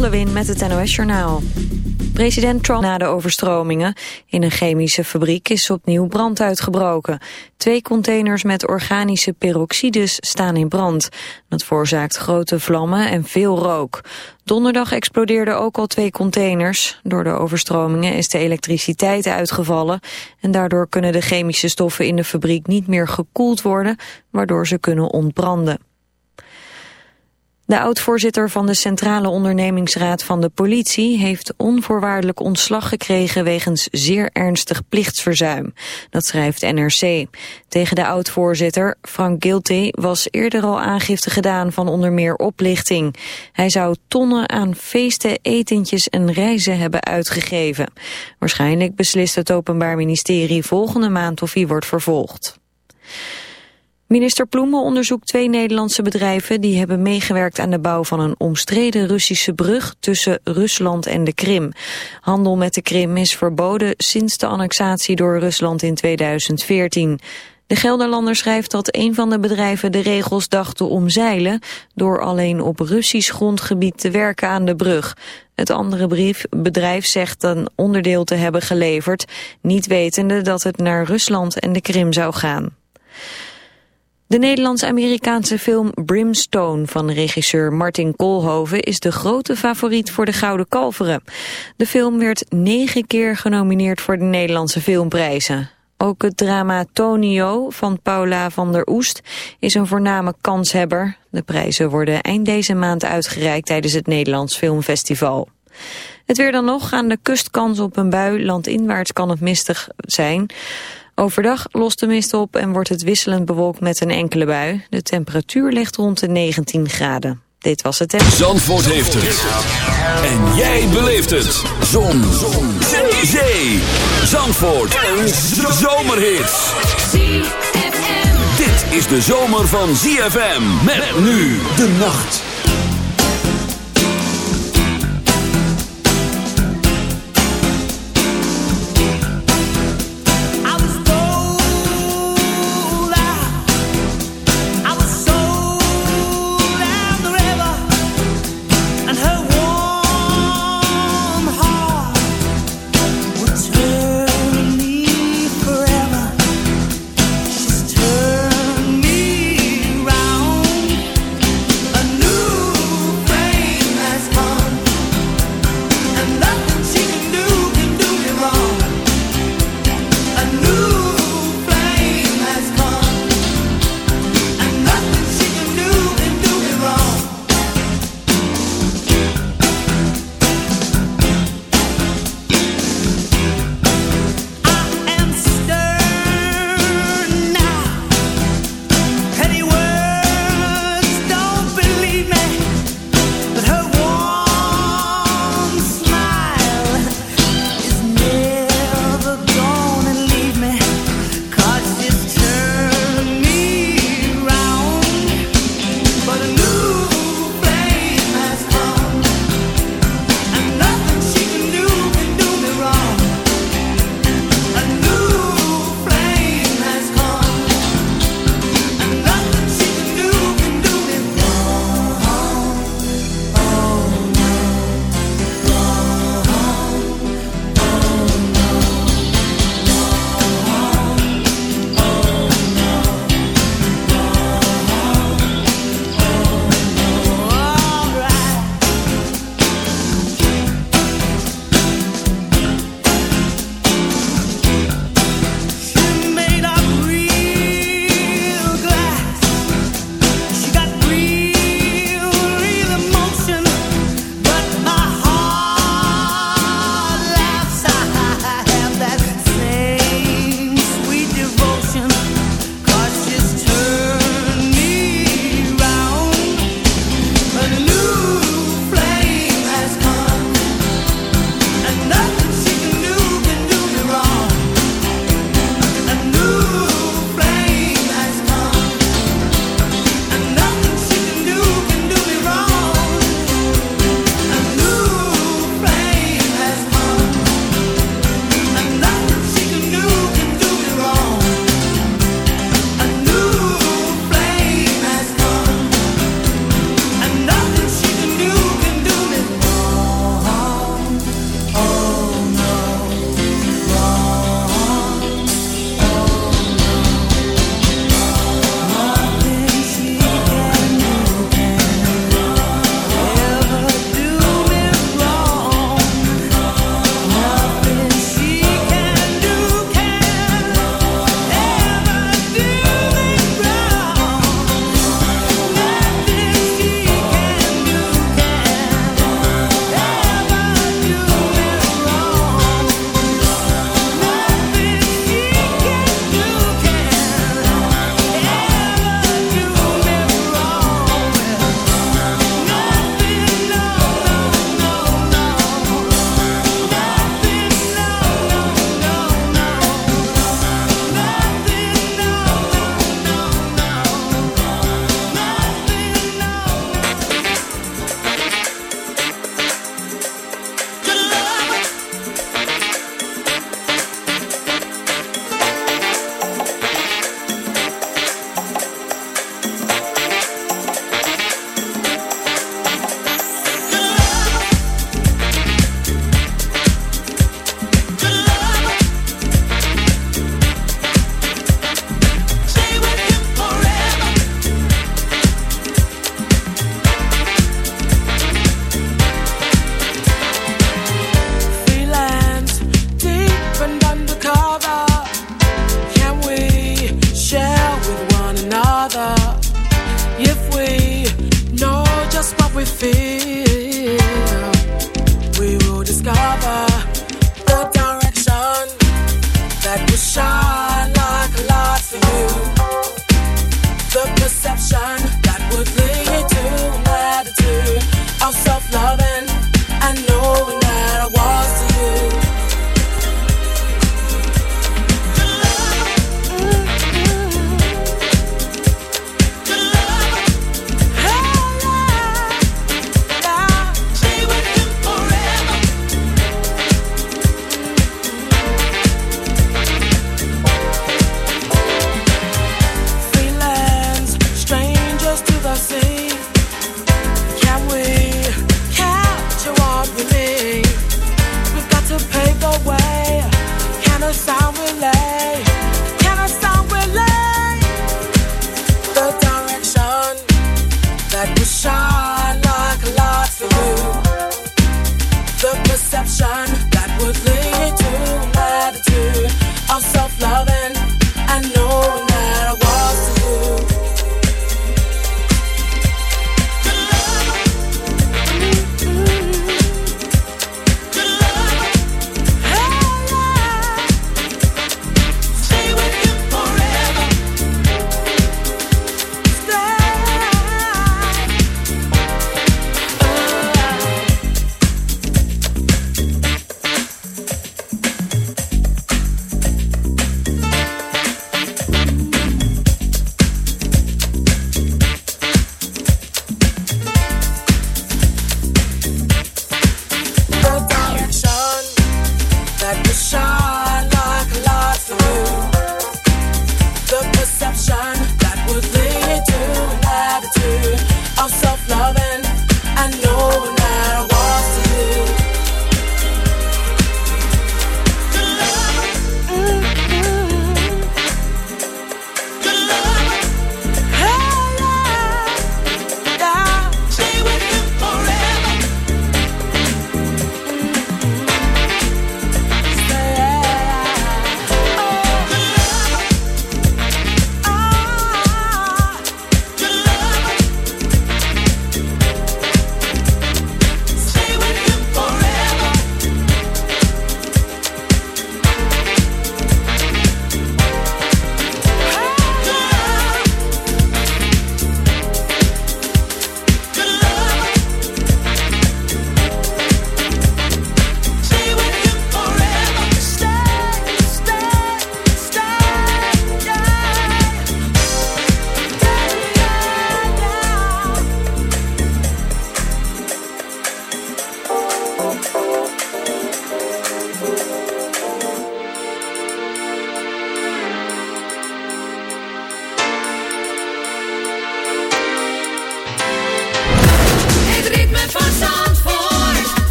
Lot met het NOS Journaal. President Trump na de overstromingen in een chemische fabriek is opnieuw brand uitgebroken. Twee containers met organische peroxides staan in brand. Dat veroorzaakt grote vlammen en veel rook. Donderdag explodeerden ook al twee containers. Door de overstromingen is de elektriciteit uitgevallen... en daardoor kunnen de chemische stoffen in de fabriek niet meer gekoeld worden... waardoor ze kunnen ontbranden. De oud-voorzitter van de Centrale Ondernemingsraad van de politie heeft onvoorwaardelijk ontslag gekregen wegens zeer ernstig plichtsverzuim. Dat schrijft NRC. Tegen de oud-voorzitter, Frank Gilty, was eerder al aangifte gedaan van onder meer oplichting. Hij zou tonnen aan feesten, etentjes en reizen hebben uitgegeven. Waarschijnlijk beslist het Openbaar Ministerie volgende maand of hij wordt vervolgd. Minister Ploemen onderzoekt twee Nederlandse bedrijven die hebben meegewerkt aan de bouw van een omstreden Russische brug tussen Rusland en de Krim. Handel met de Krim is verboden sinds de annexatie door Rusland in 2014. De Gelderlander schrijft dat een van de bedrijven de regels dacht te omzeilen door alleen op Russisch grondgebied te werken aan de brug. Het andere brief, bedrijf zegt een onderdeel te hebben geleverd, niet wetende dat het naar Rusland en de Krim zou gaan. De Nederlands-Amerikaanse film Brimstone van regisseur Martin Koolhoven is de grote favoriet voor de Gouden Kalveren. De film werd negen keer genomineerd voor de Nederlandse filmprijzen. Ook het drama Tonio van Paula van der Oest is een voorname kanshebber. De prijzen worden eind deze maand uitgereikt tijdens het Nederlands Filmfestival. Het weer dan nog, aan de kust kans op een bui, landinwaarts kan het mistig zijn. Overdag lost de mist op en wordt het wisselend bewolkt met een enkele bui. De temperatuur ligt rond de 19 graden. Dit was het. Zandvoort heeft het. En jij beleeft het. Zon. Zon. Zee. Zee. Zandvoort. Een zomerhit. Dit is de zomer van ZFM. Met nu de nacht.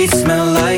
It smell like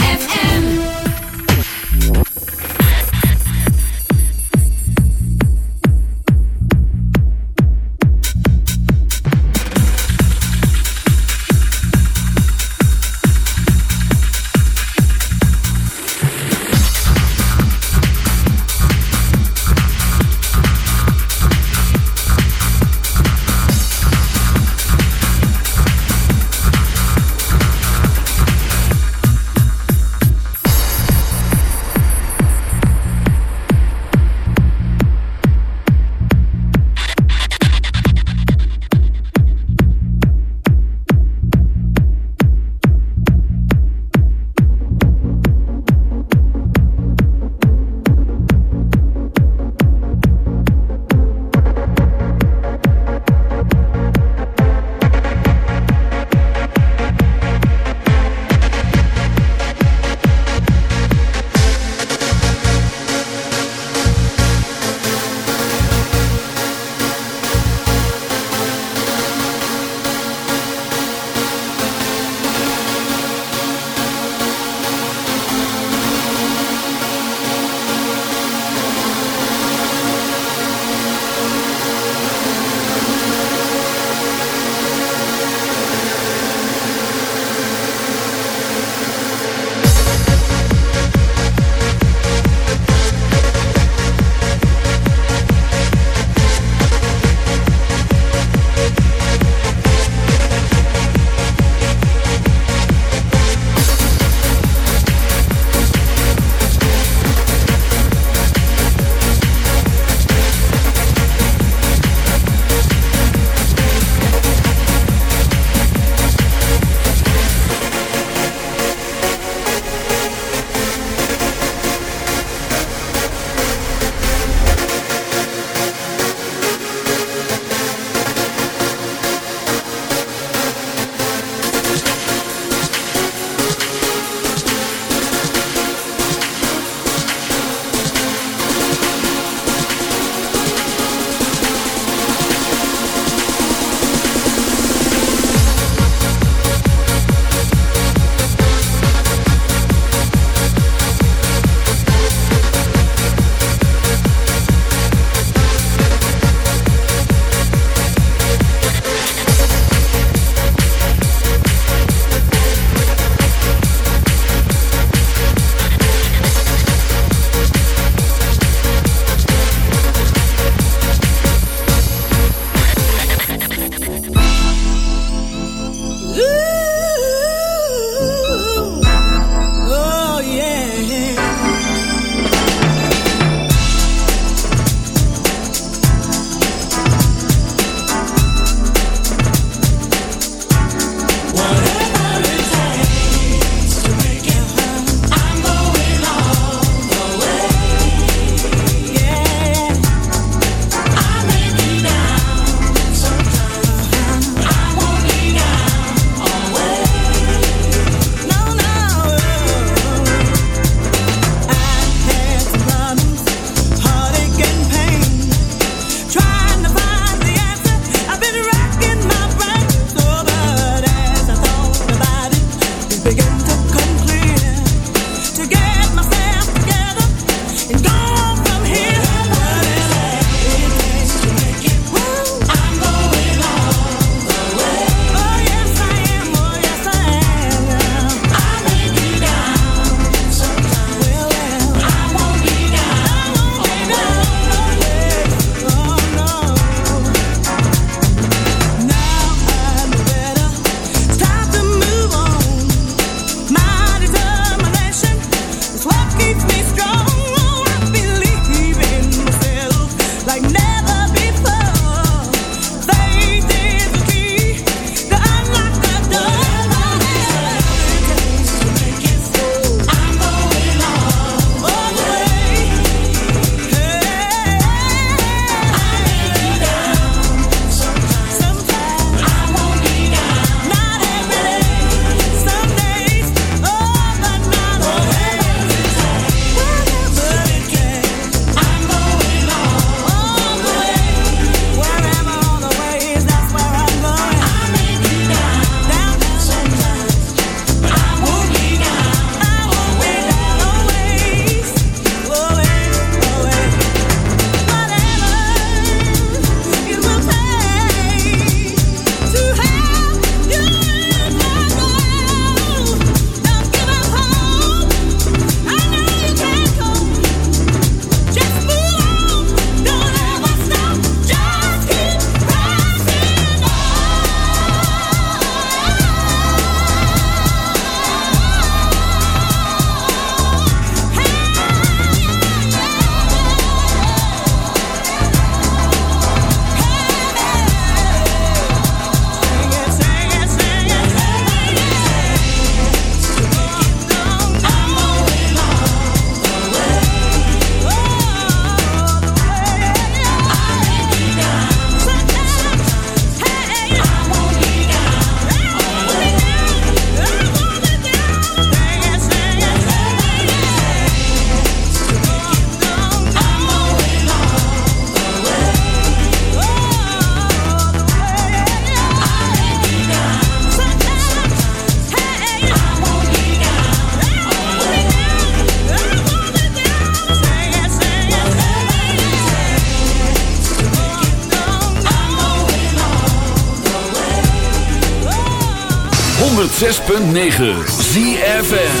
106.9 ZFM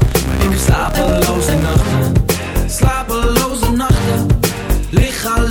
slapeloze nachten, slapeloze nachten, lichaam.